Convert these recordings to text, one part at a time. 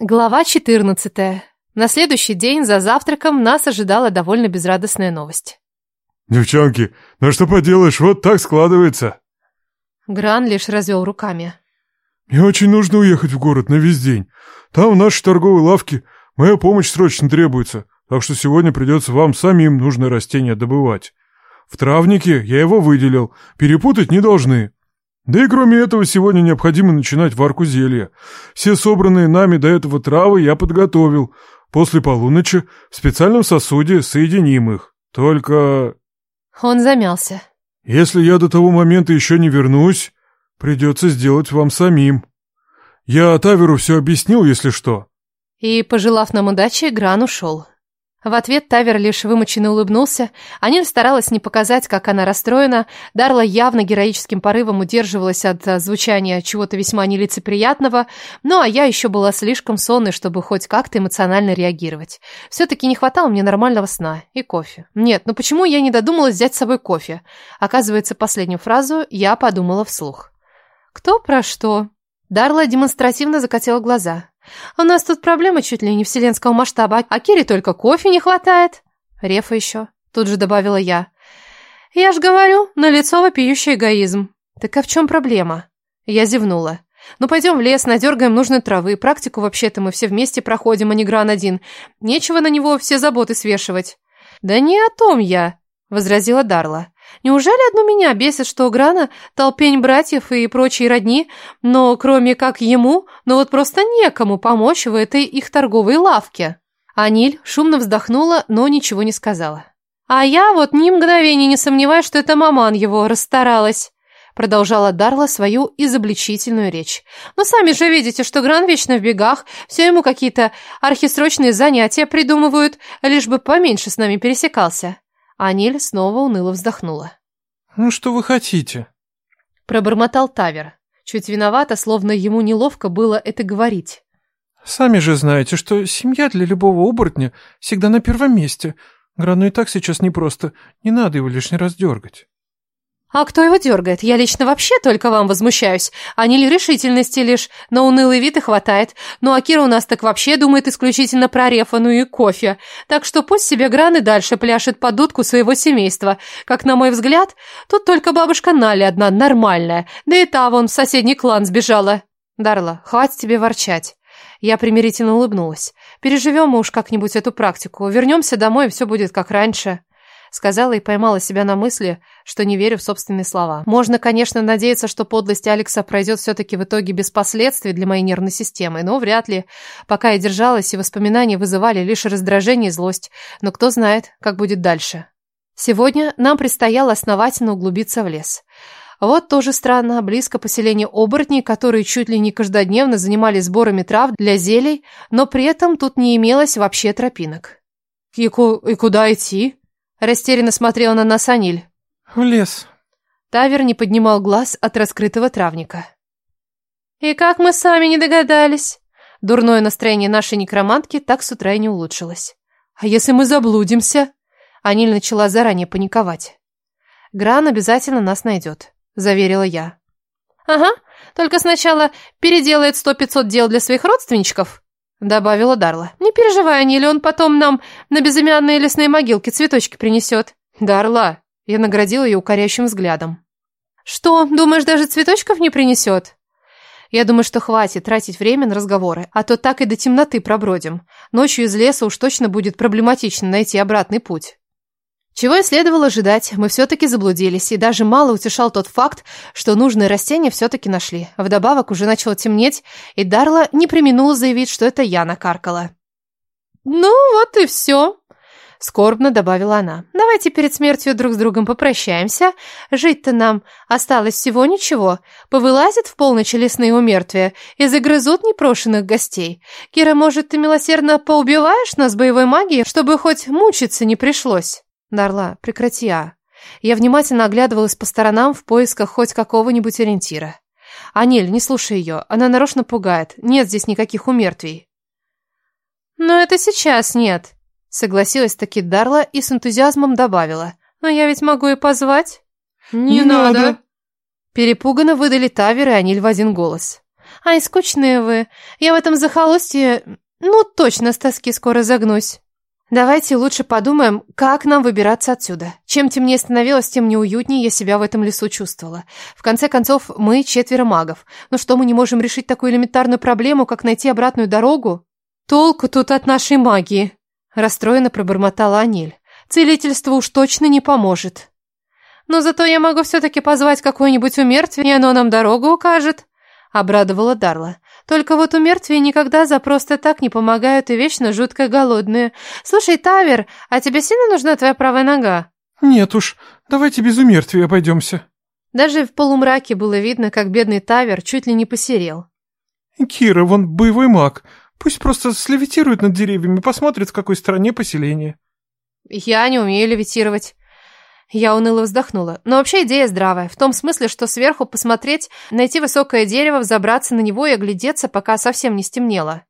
Глава 14. На следующий день за завтраком нас ожидала довольно безрадостная новость. «Девчонки, ну что поделаешь, вот так складывается». Гран лишь развел руками. «Мне очень нужно уехать в город на весь день. Там в нашей торговой лавке моя помощь срочно требуется, так что сегодня придется вам самим нужное растение добывать. В травнике я его выделил, перепутать не должны. Да и кроме этого, сегодня необходимо начинать варку зелья. Все собранные нами до этого травы я подготовил. После полуночи в специальном сосуде соединим их. Только... Он замялся. Если я до того момента еще не вернусь, придется сделать вам самим. Я Таверу все объяснил, если что. И, пожелав нам удачи, Гран ушел. В ответ Тавер лишь вымученно улыбнулся. Аниль старалась не показать, как она расстроена. Дарла явно героическим порывом удерживалась от а, звучания чего-то весьма нелицеприятного. Ну, а я еще была слишком сонной, чтобы хоть как-то эмоционально реагировать. Все-таки не хватало мне нормального сна и кофе. Нет, ну почему я не додумалась взять с собой кофе? Оказывается, последнюю фразу я подумала вслух. «Кто про что?» Дарла демонстративно закатила глаза. У нас тут проблемы чуть ли не вселенского масштаба, а Кире только кофе не хватает. Рефа еще, тут же добавила я. Я ж говорю, на лицо вопиющий эгоизм. Так а в чем проблема? Я зевнула. Ну пойдем в лес, надергаем нужной травы. Практику вообще-то мы все вместе проходим, а не гран один. Нечего на него все заботы свешивать. Да не о том я, возразила Дарла. Неужели одну меня бесит, что у Грана толпень братьев и прочие родни, но кроме как ему, ну вот просто некому помочь в этой их торговой лавке? Аниль шумно вздохнула, но ничего не сказала. А я вот ни мгновения не сомневаюсь, что это маман его расстаралась. Продолжала Дарла свою изобличительную речь. «Но сами же видите, что Гран вечно в бегах, все ему какие-то архисрочные занятия придумывают, лишь бы поменьше с нами пересекался». Аниль снова уныло вздохнула. «Ну что вы хотите?» Пробормотал Тавер. Чуть виновато, словно ему неловко было это говорить. «Сами же знаете, что семья для любого оборотня всегда на первом месте. Грану и так сейчас непросто, не надо его лишний раз дергать». А кто его дергает? Я лично вообще только вам возмущаюсь. А не решительности лишь на унылый вид и хватает. Ну а Кира у нас так вообще думает исключительно про рефа, ну и кофе. Так что пусть себе Граны дальше пляшет под дудку своего семейства. Как на мой взгляд, тут только бабушка Нали одна нормальная. Да и та вон в соседний клан сбежала. Дарла, хватит тебе ворчать. Я примирительно улыбнулась. Переживем мы уж как-нибудь эту практику. Вернемся домой, и все будет как раньше. Сказала и поймала себя на мысли, что не верю в собственные слова. Можно, конечно, надеяться, что подлость Алекса пройдет все-таки в итоге без последствий для моей нервной системы, но вряд ли. Пока я держалась, и воспоминания вызывали лишь раздражение и злость. Но кто знает, как будет дальше. Сегодня нам предстояло основательно углубиться в лес. Вот тоже странно, близко поселение оборотней, которые чуть ли не каждодневно занимались сборами трав для зелий, но при этом тут не имелось вообще тропинок. «И, ку и куда идти?» Растерянно смотрела на нас Аниль. «В лес». Тавер не поднимал глаз от раскрытого травника. «И как мы сами не догадались?» Дурное настроение нашей некромантки так с утра и не улучшилось. «А если мы заблудимся?» Аниль начала заранее паниковать. «Гран обязательно нас найдет», — заверила я. «Ага, только сначала переделает сто-пятьсот дел для своих родственничков», Добавила Дарла. «Не переживай, Аниль, он потом нам на безымянные лесные могилки цветочки принесет». «Дарла!» Я наградила ее укоряющим взглядом. «Что, думаешь, даже цветочков не принесет?» «Я думаю, что хватит тратить время на разговоры, а то так и до темноты пробродим. Ночью из леса уж точно будет проблематично найти обратный путь». Чего и следовало ожидать, мы все-таки заблудились, и даже мало утешал тот факт, что нужные растения все-таки нашли. Вдобавок уже начало темнеть, и Дарла не применула заявить, что это я накаркала. «Ну вот и все», — скорбно добавила она. «Давайте перед смертью друг с другом попрощаемся. Жить-то нам осталось всего ничего. Повылазят в полночь лесные умертвия и загрызут непрошенных гостей. Кира, может, ты милосердно поубиваешь нас боевой магией, чтобы хоть мучиться не пришлось?» Дарла, прекрати, а. Я внимательно оглядывалась по сторонам в поисках хоть какого-нибудь ориентира. Анель, не слушай ее, она нарочно пугает. Нет здесь никаких умертвий. Но это сейчас нет, согласилась таки Дарла и с энтузиазмом добавила. Но я ведь могу и позвать. Не, не надо. надо. Перепуганно выдали Тавер и Аниль в один голос. Ай, скучные вы. Я в этом захолустье, ну, точно с тоски скоро загнусь. Давайте лучше подумаем, как нам выбираться отсюда. Чем темнее становилось, тем неуютнее я себя в этом лесу чувствовала. В конце концов, мы четверо магов. Но что мы не можем решить такую элементарную проблему, как найти обратную дорогу? Толку тут от нашей магии, расстроенно пробормотала Аниль. Целительство уж точно не поможет. Но зато я могу все-таки позвать какое-нибудь умертвие, и оно нам дорогу укажет, обрадовала Дарла. Только вот у мертвей никогда за просто так не помогают и вечно жутко голодные. Слушай, Тавер, а тебе сильно нужна твоя правая нога? Нет уж, давайте без умертвия обойдемся. Даже в полумраке было видно, как бедный Тавер чуть ли не посерел. Кира, вон боевой маг. Пусть просто слевитирует над деревьями, посмотрит, в какой стране поселение. Я не умею левитировать. Я уныло вздохнула. Но вообще идея здравая. В том смысле, что сверху посмотреть, найти высокое дерево, взобраться на него и оглядеться, пока совсем не стемнело.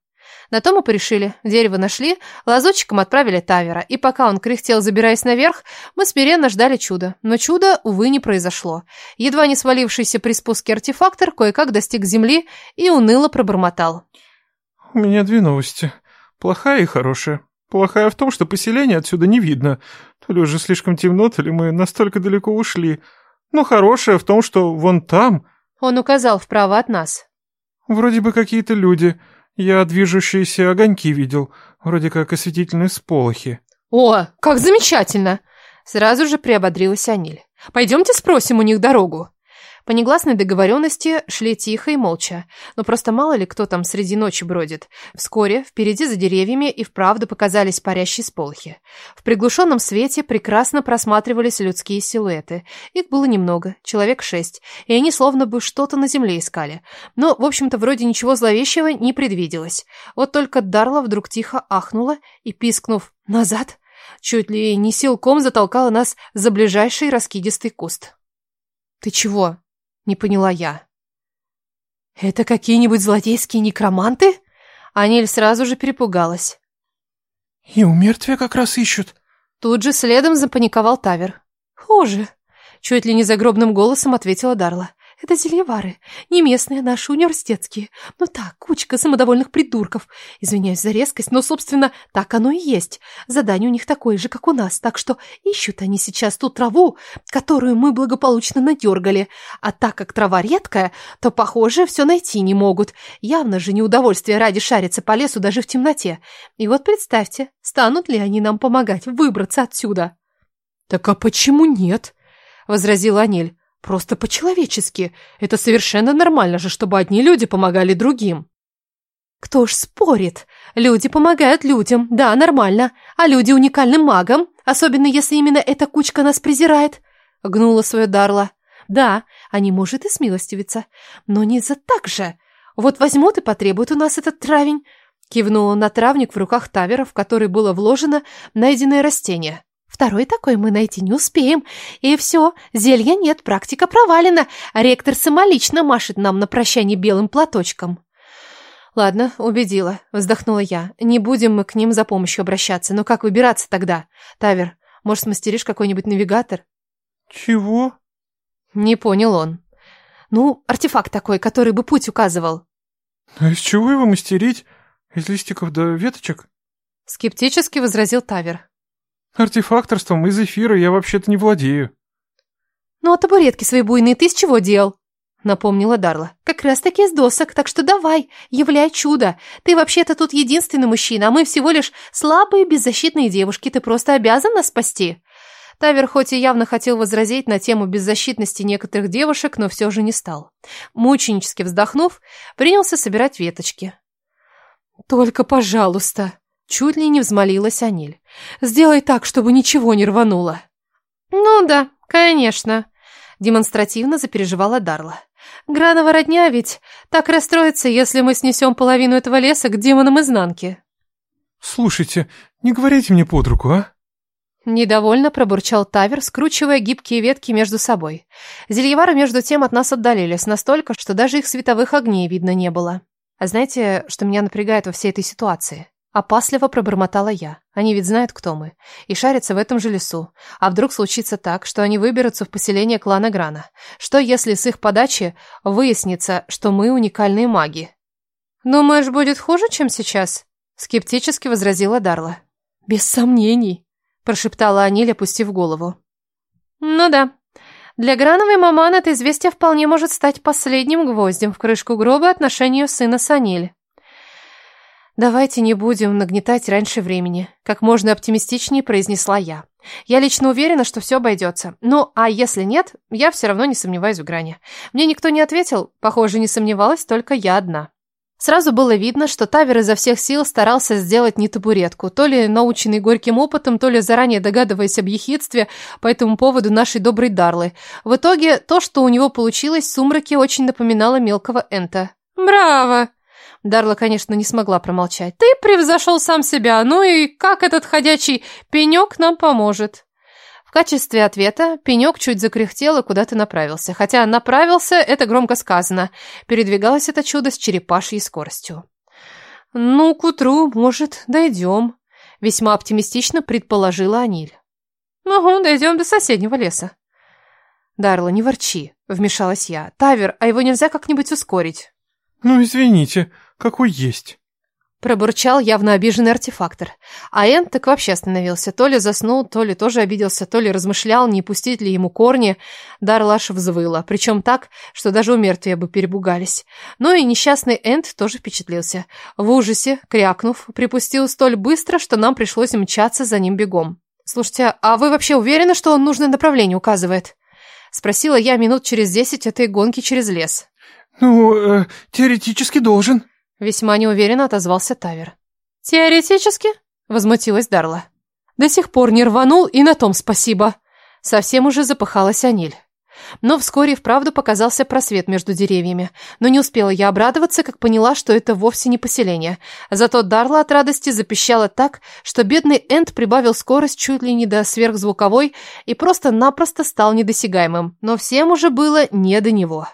На то мы порешили. Дерево нашли, лазутчиком отправили Тавера. И пока он кряхтел, забираясь наверх, мы смиренно ждали чуда. Но чуда, увы, не произошло. Едва не свалившийся при спуске артефактор кое-как достиг земли и уныло пробормотал. У меня две новости. Плохая и хорошая. Плохая в том, что поселение отсюда не видно. То ли уже слишком темно, то ли мы настолько далеко ушли. Но хорошая в том, что вон там... Он указал вправо от нас. Вроде бы какие-то люди. Я движущиеся огоньки видел. Вроде как осветительные сполохи. О, как замечательно! Сразу же приободрилась Аниль. Пойдемте спросим у них дорогу. По негласной договоренности шли тихо и молча, но просто мало ли кто там среди ночи бродит. Вскоре впереди за деревьями и вправду показались парящие сполохи. В приглушенном свете прекрасно просматривались людские силуэты. Их было немного, человек шесть, и они словно бы что-то на земле искали. Но, в общем-то, вроде ничего зловещего не предвиделось. Вот только Дарла вдруг тихо ахнула и, пискнув «назад», чуть ли не силком затолкала нас за ближайший раскидистый куст. «Ты чего?» Не поняла я. «Это какие-нибудь злодейские некроманты?» Аниль сразу же перепугалась. «И у мертвия как раз ищут». Тут же следом запаниковал Тавер. «Хуже», — чуть ли не загробным голосом ответила Дарла. Это зельевары, не местные, наши университетские. Ну так, кучка самодовольных придурков. Извиняюсь за резкость, но, собственно, так оно и есть. Задание у них такое же, как у нас, так что ищут они сейчас ту траву, которую мы благополучно надергали. А так как трава редкая, то, похоже, все найти не могут. Явно же неудовольствие ради шариться по лесу даже в темноте. И вот представьте, станут ли они нам помогать выбраться отсюда? «Так а почему нет?» — возразила Анель. Просто по-человечески. Это совершенно нормально же, чтобы одни люди помогали другим. Кто ж спорит? Люди помогают людям, да, нормально. А люди уникальным магам, особенно если именно эта кучка нас презирает. Гнула свое Дарла. Да, они, может, и смилостивиться, но не за так же. Вот возьмут и потребуют у нас этот травень. Кивнула на травник в руках Тавера, в который было вложено найденное растение. Второй такой мы найти не успеем. И все, зелья нет, практика провалена. Ректор самолично машет нам на прощание белым платочком. Ладно, убедила, вздохнула я. Не будем мы к ним за помощью обращаться. Но как выбираться тогда? Тавер, может, смастеришь какой-нибудь навигатор? Чего? Не понял он. Ну, артефакт такой, который бы путь указывал. А из чего его мастерить? Из листиков до веточек? Скептически возразил Тавер. Артефакторством из эфира я вообще-то не владею. Ну, а табуретки свои буйные ты с чего дел? Напомнила Дарла. Как раз таки из досок, так что давай, являй чудо. Ты вообще-то тут единственный мужчина, а мы всего лишь слабые, беззащитные девушки. Ты просто обязан нас спасти. Тавер хоть и явно хотел возразить на тему беззащитности некоторых девушек, но все же не стал. Мученически вздохнув, принялся собирать веточки. «Только, пожалуйста», Чуть ли не взмолилась Аниль. «Сделай так, чтобы ничего не рвануло». «Ну да, конечно», — демонстративно запереживала Дарла. «Гранова родня ведь так расстроится, если мы снесем половину этого леса к демонам изнанки». «Слушайте, не говорите мне под руку, а?» Недовольно пробурчал Тавер, скручивая гибкие ветки между собой. Зельевары между тем от нас отдалились настолько, что даже их световых огней видно не было. А знаете, что меня напрягает во всей этой ситуации? Опасливо пробормотала я. Они ведь знают, кто мы. И шарятся в этом же лесу. А вдруг случится так, что они выберутся в поселение клана Грана? Что, если с их подачи выяснится, что мы уникальные маги? «Думаешь, будет хуже, чем сейчас?» Скептически возразила Дарла. «Без сомнений», прошептала Аниль, опустив голову. «Ну да. Для Грановой маман это известие вполне может стать последним гвоздем в крышку гроба отношению сына с Аниль. «Давайте не будем нагнетать раньше времени», — как можно оптимистичнее произнесла я. «Я лично уверена, что все обойдется. Ну, а если нет, я все равно не сомневаюсь в грани. Мне никто не ответил, похоже, не сомневалась только я одна». Сразу было видно, что Тавер изо всех сил старался сделать не табуретку, то ли наученный горьким опытом, то ли заранее догадываясь об ехидстве по этому поводу нашей доброй Дарлы. В итоге, то, что у него получилось в сумраке, очень напоминало мелкого Энта. «Браво!» Дарла, конечно, не смогла промолчать. «Ты превзошел сам себя, ну и как этот ходячий пенек нам поможет?» В качестве ответа пенек чуть закряхтел и куда-то направился. Хотя направился, это громко сказано. Передвигалось это чудо с черепашьей скоростью. «Ну, к утру, может, дойдем», — весьма оптимистично предположила Аниль. «Угу, дойдем до соседнего леса». «Дарла, не ворчи», — вмешалась я. «Тавер, а его нельзя как-нибудь ускорить?» «Ну, извините, какой есть». Пробурчал явно обиженный артефактор. А Эн так вообще остановился. То ли заснул, то ли тоже обиделся, то ли размышлял, не пустить ли ему корни. Дарлаш взвыла. Причем так, что даже у мертвия бы перебугались. Ну и несчастный Энд тоже впечатлился. В ужасе, крякнув, припустил столь быстро, что нам пришлось мчаться за ним бегом. «Слушайте, а вы вообще уверены, что он нужное направление указывает?» Спросила я минут через десять этой гонки через лес. «Ну, э, теоретически должен», Весьма неуверенно отозвался Тавер. «Теоретически?» — возмутилась Дарла. «До сих пор не рванул, и на том спасибо». Совсем уже запыхалась Аниль. Но вскоре вправду показался просвет между деревьями. Но не успела я обрадоваться, как поняла, что это вовсе не поселение. Зато Дарла от радости запищала так, что бедный Энд прибавил скорость чуть ли не до сверхзвуковой и просто-напросто стал недосягаемым. Но всем уже было не до него.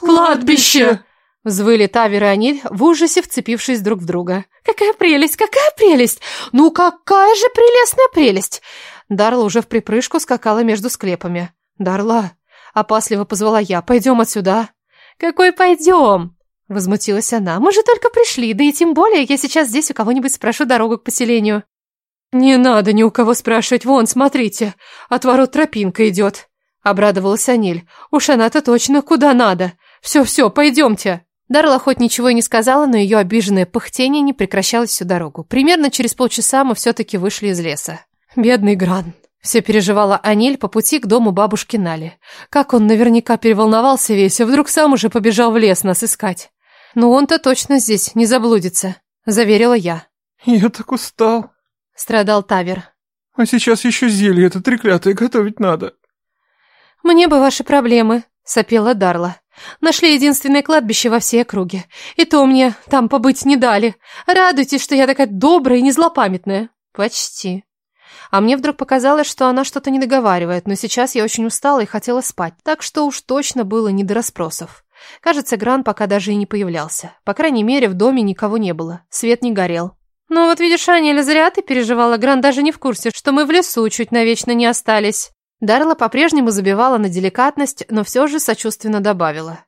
«Кладбище!» Взвыли Тавер и Аниль, в ужасе вцепившись друг в друга. «Какая прелесть! Какая прелесть! Ну какая же прелестная прелесть!» Дарла уже в припрыжку скакала между склепами. «Дарла!» — опасливо позвала я. «Пойдем отсюда!» «Какой пойдем?» — возмутилась она. «Мы же только пришли, да и тем более я сейчас здесь у кого-нибудь спрошу дорогу к поселению». «Не надо ни у кого спрашивать. Вон, смотрите, от ворот тропинка идет», — обрадовалась Аниль. «Уж она-то точно куда надо. Все-все, пойдемте». Дарла хоть ничего и не сказала, но ее обиженное пыхтение не прекращалось всю дорогу. Примерно через полчаса мы все-таки вышли из леса. Бедный Гран. Все переживала Аниль по пути к дому бабушки Нали. Как он наверняка переволновался весь, а вдруг сам уже побежал в лес нас искать. «Ну он-то точно здесь, не заблудится», — заверила я. «Я так устал», — страдал Тавер. «А сейчас еще зелье это треклятое готовить надо». «Мне бы ваши проблемы», — сопела Дарла. Нашли единственное кладбище во всей округе. И то мне там побыть не дали. Радуйтесь, что я такая добрая и не злопамятная. Почти. А мне вдруг показалось, что она что-то не договаривает, но сейчас я очень устала и хотела спать, так что уж точно было не до расспросов. Кажется, Гран пока даже и не появлялся. По крайней мере, в доме никого не было. Свет не горел. «Ну вот видишь, Аня, зря ты переживала. Гран даже не в курсе, что мы в лесу чуть навечно не остались». Дарла по-прежнему забивала на деликатность, но все же сочувственно добавила.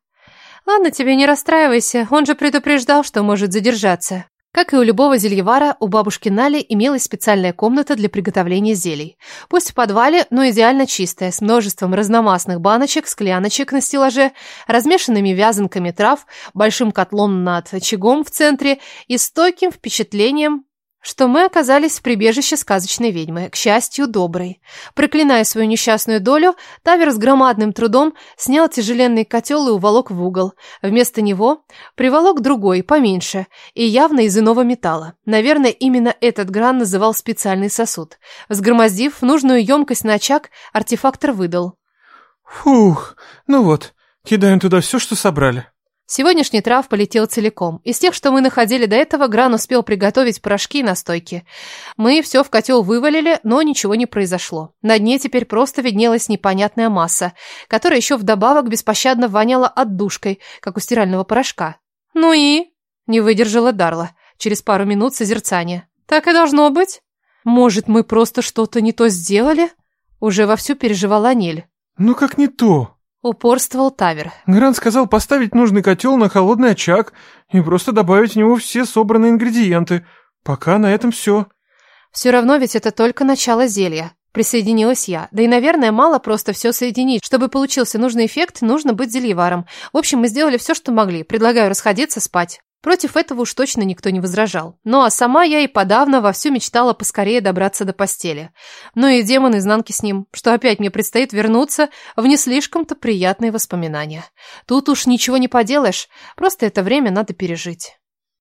«Ладно, тебе не расстраивайся, он же предупреждал, что может задержаться». Как и у любого зельевара, у бабушки Нали имелась специальная комната для приготовления зелий. Пусть в подвале, но идеально чистая, с множеством разномастных баночек, скляночек на стеллаже, размешанными вязанками трав, большим котлом над очагом в центре и стойким впечатлением что мы оказались в прибежище сказочной ведьмы, к счастью, доброй. Проклиная свою несчастную долю, Тавер с громадным трудом снял тяжеленный котел и уволок в угол. Вместо него приволок другой, поменьше, и явно из иного металла. Наверное, именно этот гран называл специальный сосуд. Взгромоздив нужную емкость на очаг, артефактор выдал. «Фух, ну вот, кидаем туда все, что собрали». Сегодняшний трав полетел целиком. Из тех, что мы находили до этого, Гран успел приготовить порошки и настойки. Мы все в котел вывалили, но ничего не произошло. На дне теперь просто виднелась непонятная масса, которая еще вдобавок беспощадно воняла отдушкой, как у стирального порошка. «Ну и?» – не выдержала Дарла. через пару минут созерцания. Так и должно быть. Может, мы просто что-то не то сделали? Уже вовсю переживала Нель. Ну как не то? Упорствовал Тавер. Грант сказал поставить нужный котел на холодный очаг и просто добавить в него все собранные ингредиенты. Пока на этом все. Все равно ведь это только начало зелья. Присоединилась я. Да и, наверное, мало просто все соединить. Чтобы получился нужный эффект, нужно быть зельеваром. В общем, мы сделали все, что могли. Предлагаю расходиться спать. Против этого уж точно никто не возражал. Ну а сама я и подавно вовсю мечтала поскорее добраться до постели. Ну и демон изнанки с ним, что опять мне предстоит вернуться в не слишком-то приятные воспоминания. Тут уж ничего не поделаешь, просто это время надо пережить.